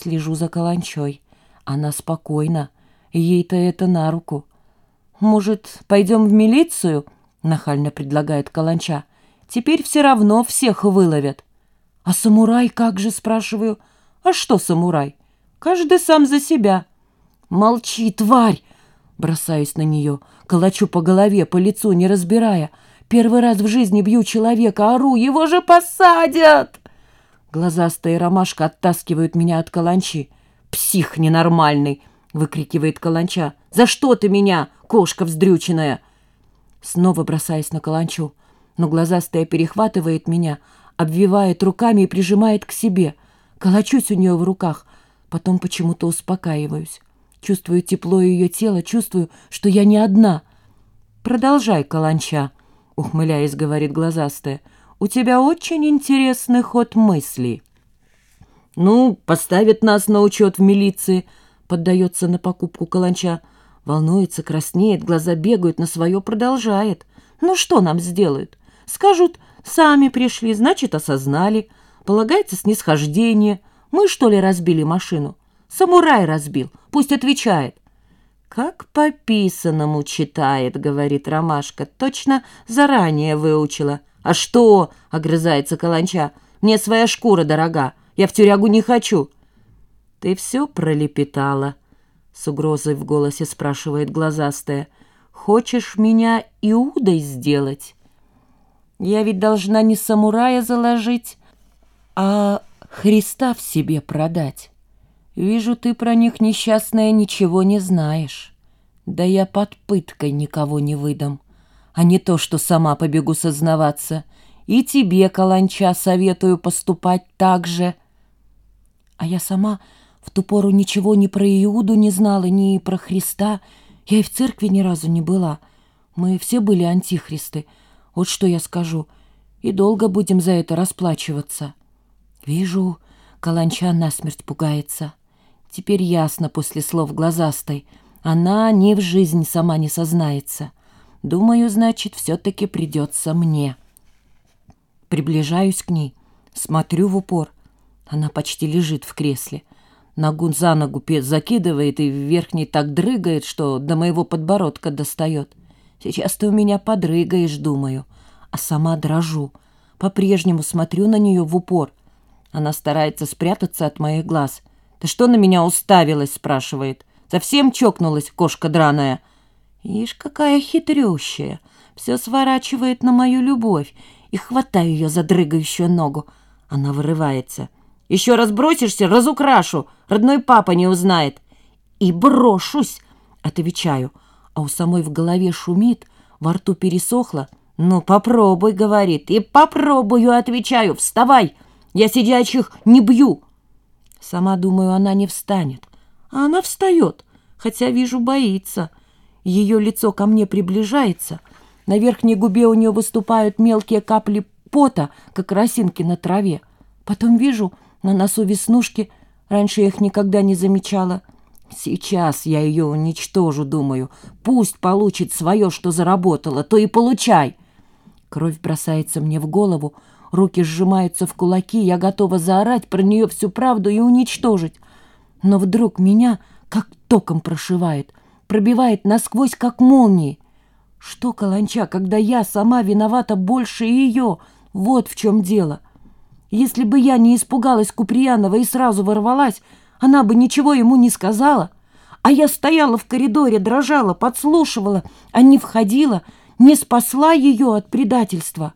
Слежу за каланчой. Она спокойна. Ей-то это на руку. «Может, пойдем в милицию?» — нахально предлагает каланча. «Теперь все равно всех выловят». «А самурай как же?» — спрашиваю. «А что самурай? Каждый сам за себя». «Молчи, тварь!» Бросаюсь на нее, калачу по голове, по лицу, не разбирая. Первый раз в жизни бью человека, ору, его же посадят! Глазастая ромашка оттаскивают меня от каланчи. «Псих ненормальный!» — выкрикивает каланча. «За что ты меня, кошка вздрюченная?» Снова бросаясь на каланчу, но глазастая перехватывает меня, обвивает руками и прижимает к себе. Калачусь у нее в руках, потом почему-то успокаиваюсь. Чувствую тепло ее тела, чувствую, что я не одна. «Продолжай, каланча», — ухмыляясь, говорит глазастая. «У тебя очень интересный ход мыслей». «Ну, поставят нас на учет в милиции», — поддается на покупку каланча. Волнуется, краснеет, глаза бегают, на свое продолжает. «Ну что нам сделают? Скажут, сами пришли, значит, осознали. Полагается снисхождение. Мы, что ли, разбили машину? Самурай разбил, пусть отвечает». «Как по писанному читает», — говорит Ромашка. «Точно заранее выучила». «А что?» — огрызается Каланча. «Мне своя шкура дорога. Я в тюрягу не хочу». «Ты все пролепетала?» — с угрозой в голосе спрашивает глазастая. «Хочешь меня Иудой сделать?» «Я ведь должна не самурая заложить, а Христа в себе продать. Вижу, ты про них, несчастная, ничего не знаешь. Да я под пыткой никого не выдам, а не то, что сама побегу сознаваться. И тебе, Каланча, советую поступать так же». А я сама в ту пору ничего ни про Иуду не знала, ни про Христа. Я и в церкви ни разу не была. Мы все были антихристы. Вот что я скажу. И долго будем за это расплачиваться. Вижу, Каланча насмерть пугается. Теперь ясно после слов глазастой. Она ни в жизнь сама не сознается. Думаю, значит, все-таки придется мне. Приближаюсь к ней, смотрю в упор — она почти лежит в кресле. Ногу за ногу закидывает и верхней так дрыгает, что до моего подбородка достает. Сейчас ты у меня подрыгаешь, думаю, а сама дрожу. По-прежнему смотрю на нее в упор. Она старается спрятаться от моих глаз. «Ты что на меня уставилась?» — спрашивает. «Совсем чокнулась, кошка драная?» Ишь, какая хитрющая. Все сворачивает на мою любовь. И хватаю ее за дрыгающую ногу. Она вырывается. Еще раз бросишься, разукрашу, родной папа не узнает. И брошусь, отвечаю, а у самой в голове шумит, во рту пересохло. Ну, попробуй, говорит, и попробую, отвечаю, вставай, я сидячих не бью. Сама думаю, она не встанет, а она встает, хотя вижу, боится. Ее лицо ко мне приближается, на верхней губе у нее выступают мелкие капли пота, как росинки на траве. Потом вижу, на носу веснушки, раньше я их никогда не замечала. Сейчас я ее уничтожу, думаю. Пусть получит свое, что заработала, то и получай. Кровь бросается мне в голову, руки сжимаются в кулаки, я готова заорать про нее всю правду и уничтожить. Но вдруг меня как током прошивает, пробивает насквозь, как молнией. Что, Каланча, когда я сама виновата больше ее? Вот в чем дело. — если бы я не испугалась Куприянова и сразу ворвалась, она бы ничего ему не сказала. А я стояла в коридоре, дрожала, подслушивала, а не входила, не спасла ее от предательства.